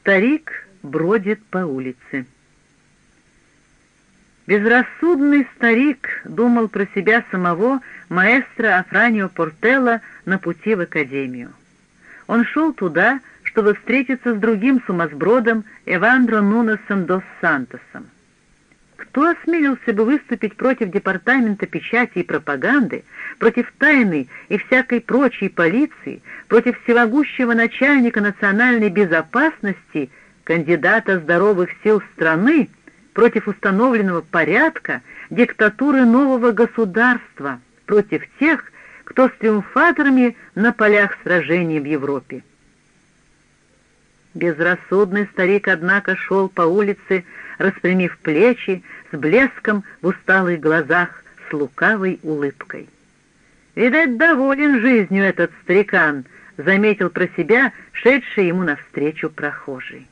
Старик бродит по улице. Безрассудный старик думал про себя самого маэстро Афранио Портелло на пути в академию. Он шел туда, чтобы встретиться с другим сумасбродом Эвандро Нунесом дос Сантосом. Кто осмелился бы выступить против департамента печати и пропаганды, против тайной и всякой прочей полиции, против всевогущего начальника национальной безопасности, кандидата здоровых сил страны, против установленного порядка, диктатуры нового государства, против тех, кто с триумфаторами на полях сражений в Европе. Безрассудный старик, однако, шел по улице, распрямив плечи, с блеском в усталых глазах, с лукавой улыбкой. «Видать, доволен жизнью этот старикан», — заметил про себя шедший ему навстречу прохожий.